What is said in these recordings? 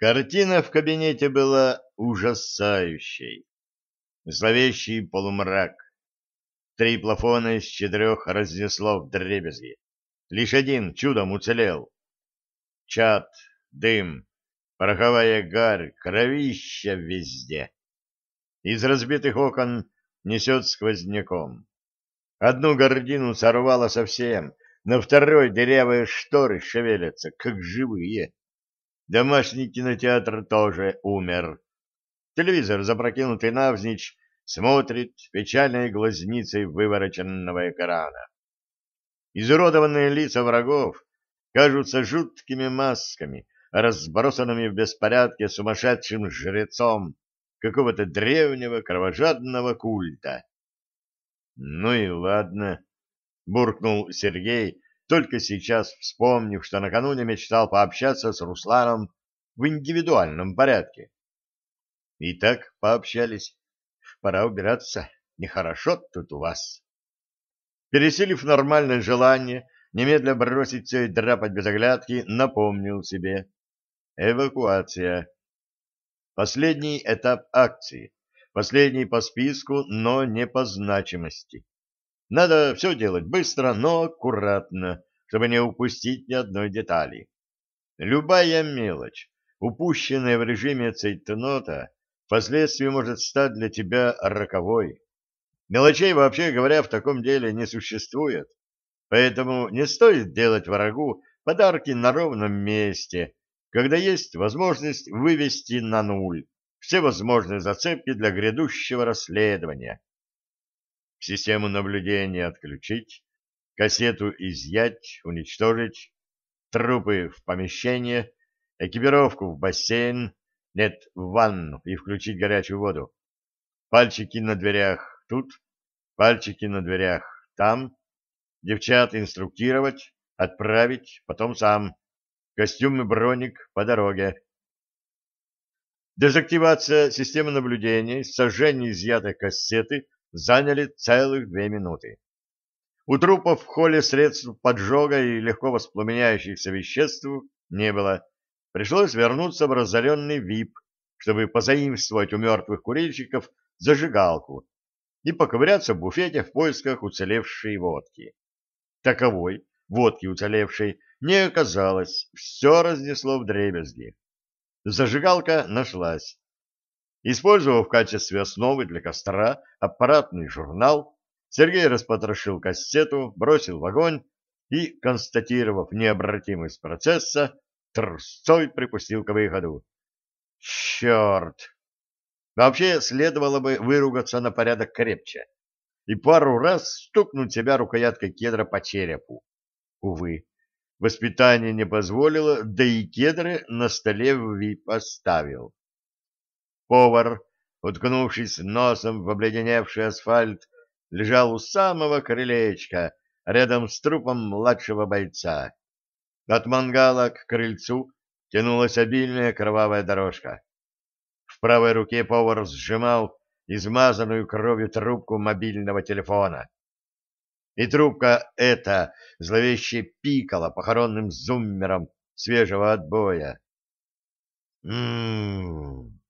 Картина в кабинете была ужасающей. Зловещий полумрак. Три плафона из четырех разнесло в дребезги. Лишь один чудом уцелел. Чат, дым, пороховая гарь, кровища везде. Из разбитых окон несет сквозняком. Одну гордину сорвало совсем, на второй дырявые шторы шевелятся, как живые. Домашний кинотеатр тоже умер. Телевизор, запрокинутый навзничь, смотрит печальной глазницей вывороченного экрана. Изуродованные лица врагов кажутся жуткими масками, разбросанными в беспорядке сумасшедшим жрецом какого-то древнего кровожадного культа. Ну и ладно, буркнул Сергей, только сейчас вспомнив, что накануне мечтал пообщаться с Русланом в индивидуальном порядке. И так пообщались. Пора убираться. Нехорошо тут у вас. Пересилив нормальное желание немедля бросить все и драпать без оглядки, напомнил себе. Эвакуация. Последний этап акции. Последний по списку, но не по значимости. Надо все делать быстро, но аккуратно, чтобы не упустить ни одной детали. Любая мелочь, упущенная в режиме цейтнота, впоследствии может стать для тебя роковой. Мелочей, вообще говоря, в таком деле не существует, поэтому не стоит делать врагу подарки на ровном месте, когда есть возможность вывести на нуль все возможные зацепки для грядущего расследования систему наблюдения отключить, кассету изъять, уничтожить, трупы в помещение, экипировку в бассейн, нет, в ванну и включить горячую воду. Пальчики на дверях тут, пальчики на дверях там. Девчат инструктировать, отправить, потом сам. Костюм и броник по дороге. Дезактивация системы наблюдения, сожжение изъятой кассеты заняли целых две минуты. У трупов в холле средств поджога и легко воспламеняющихся веществ не было. Пришлось вернуться в разоренный ВИП, чтобы позаимствовать у мертвых курильщиков зажигалку и поковыряться в буфете в поисках уцелевшей водки. Таковой, водки уцелевшей, не оказалось, все разнесло в дребезги. Зажигалка нашлась. Использовав в качестве основы для костра аппаратный журнал, Сергей распотрошил кассету, бросил в огонь и, констатировав необратимость процесса, трусцой припустил к выходу. Черт! Вообще, следовало бы выругаться на порядок крепче и пару раз стукнуть себя рукояткой кедра по черепу. Увы, воспитание не позволило, да и кедры на столе в вип оставил. Повар, уткнувшись носом в обледеневший асфальт, лежал у самого крылечка, рядом с трупом младшего бойца. От мангала к крыльцу тянулась обильная кровавая дорожка. В правой руке повар сжимал измазанную кровью трубку мобильного телефона. И трубка эта зловеще пикала похоронным зуммером свежего отбоя. «М-м-м!»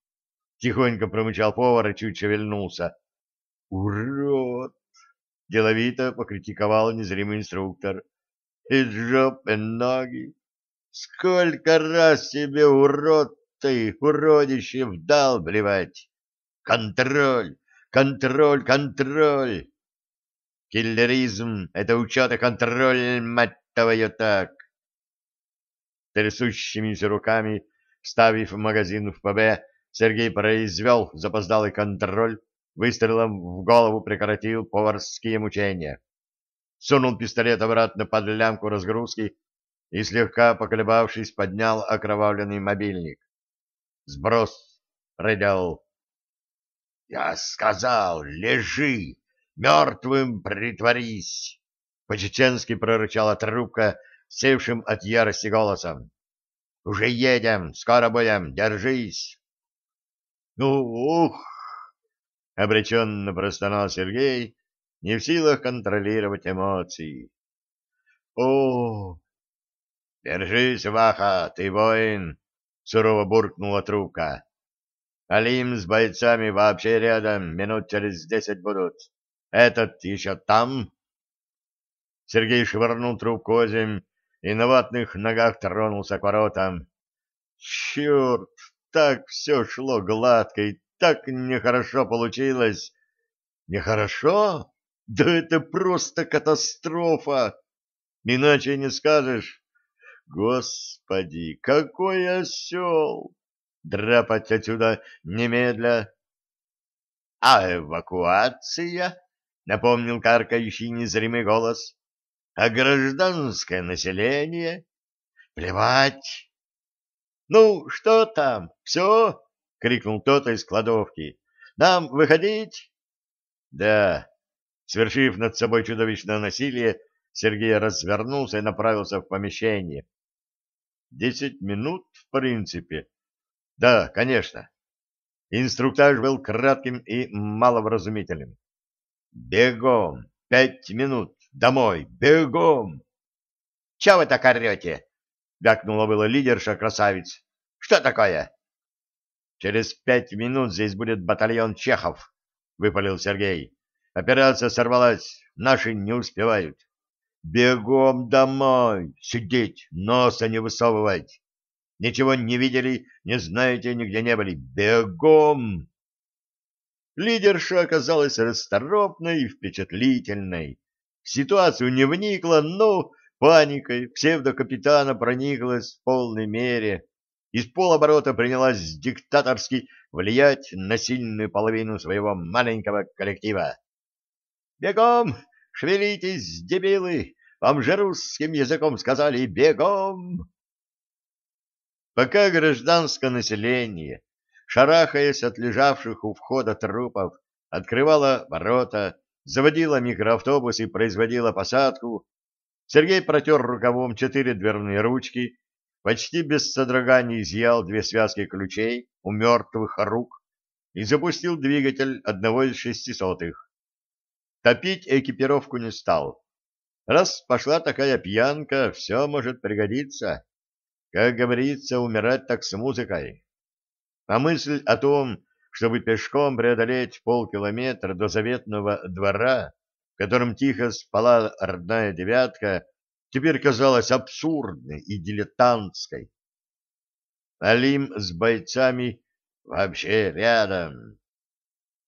Тихонько промычал повар и чуть шевельнулся. «Урод!» — деловито покритиковал незримый инструктор. «И жопы ноги! Сколько раз тебе, урод ты, уродище, вдалбливать! Контроль! Контроль! Контроль!» Киллеризм — это учет и контроль, мать твою, так. Трясущимися руками, вставив магазин в ПБ, Сергей произвел запоздалый контроль, выстрелом в голову прекратил поварские мучения. Сунул пистолет обратно под лямку разгрузки и, слегка поколебавшись, поднял окровавленный мобильник. «Сброс!» — рыдал. «Я сказал, лежи! Мертвым притворись!» По-чеченски прорычала трубка, севшим от ярости голосом. «Уже едем! Скоро будем! Держись!» Ну, ух! — обреченно простонал Сергей, не в силах контролировать эмоции. — О! — Держись, Ваха, ты воин! — сурово буркнула трубка. «Алим с бойцами вообще рядом, минут через десять будут. Этот еще там?» Сергей швырнул трубку озимь и на ватных ногах тронулся к воротам. «Черт, так все шло гладко и так нехорошо получилось!» «Нехорошо? Да это просто катастрофа! Иначе не скажешь. Господи, какой осел! Драпать отсюда немедля!» «А эвакуация?» — напомнил каркающий незримый голос. А гражданское население? Плевать. Ну, что там? Все? Крикнул кто-то из кладовки. Нам выходить? Да. Свершив над собой чудовищное насилие, Сергей развернулся и направился в помещение. Десять минут, в принципе. Да, конечно. Инструктаж был кратким и маловразумительным. Бегом, пять минут, Домой! Бегом! — Чего вы так орете? — гакнула было лидерша красавиц. — Что такое? — Через пять минут здесь будет батальон чехов, — выпалил Сергей. Операция сорвалась, наши не успевают. Бегом домой, сидеть, носа не высовывать. Ничего не видели, не знаете, нигде не были. Бегом! Лидерша оказалась расторопной и впечатлительной ситуацию не вникла, но паникой псевдокапитана прониклась в полной мере. Из полоборота принялась диктаторски влиять на сильную половину своего маленького коллектива. «Бегом! Шевелитесь, дебилы! Вам же русским языком сказали «бегом!» Пока гражданское население, шарахаясь от лежавших у входа трупов, открывало ворота, заводила микроавтобус и производила посадку, Сергей протер рукавом четыре дверные ручки, почти без содрогания изъял две связки ключей у мертвых рук и запустил двигатель одного из шестисотых. Топить экипировку не стал. Раз пошла такая пьянка, все может пригодиться. Как говорится, умирать так с музыкой. А мысль о том, чтобы пешком преодолеть полкилометра до заветного двора, в котором тихо спала родная девятка, теперь казалась абсурдной и дилетантской. Алим с бойцами вообще рядом.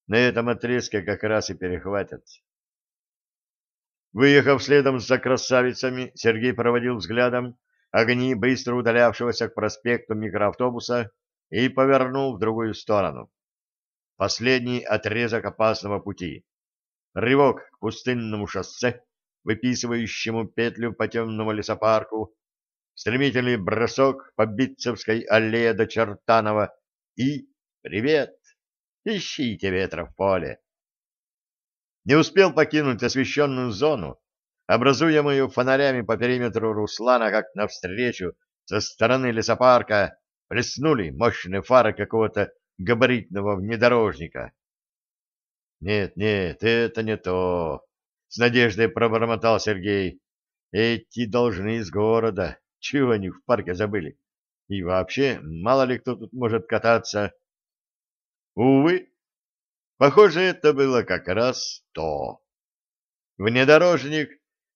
На этом отрезке как раз и перехватят. Выехав следом за красавицами, Сергей проводил взглядом огни быстро удалявшегося к проспекту микроавтобуса и повернул в другую сторону последний отрезок опасного пути. Рывок к пустынному шоссе, выписывающему петлю по темному лесопарку, стремительный бросок по Битцевской аллее до Чертанова и «Привет! Ищите ветра в поле!» Не успел покинуть освещенную зону, образуемую фонарями по периметру Руслана, как навстречу со стороны лесопарка плеснули мощные фары какого-то габаритного внедорожника. Нет, нет, это не то, с надеждой пробормотал Сергей. Эти должны из города. Чего они в парке забыли? И вообще, мало ли кто тут может кататься. Увы, похоже, это было как раз то. Внедорожник,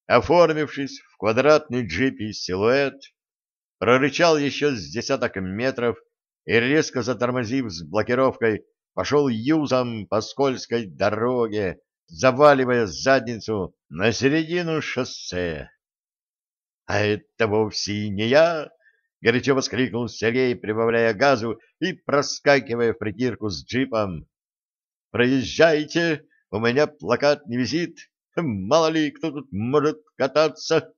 оформившись в квадратный джипий силуэт, прорычал еще с десяток метров и, резко затормозив с блокировкой, пошел юзом по скользкой дороге, заваливая задницу на середину шоссе. — А это вовсе не я! — горячо воскликнул Сергей, прибавляя газу и проскакивая в притирку с джипом. — Проезжайте, у меня плакат не висит, мало ли кто тут может кататься.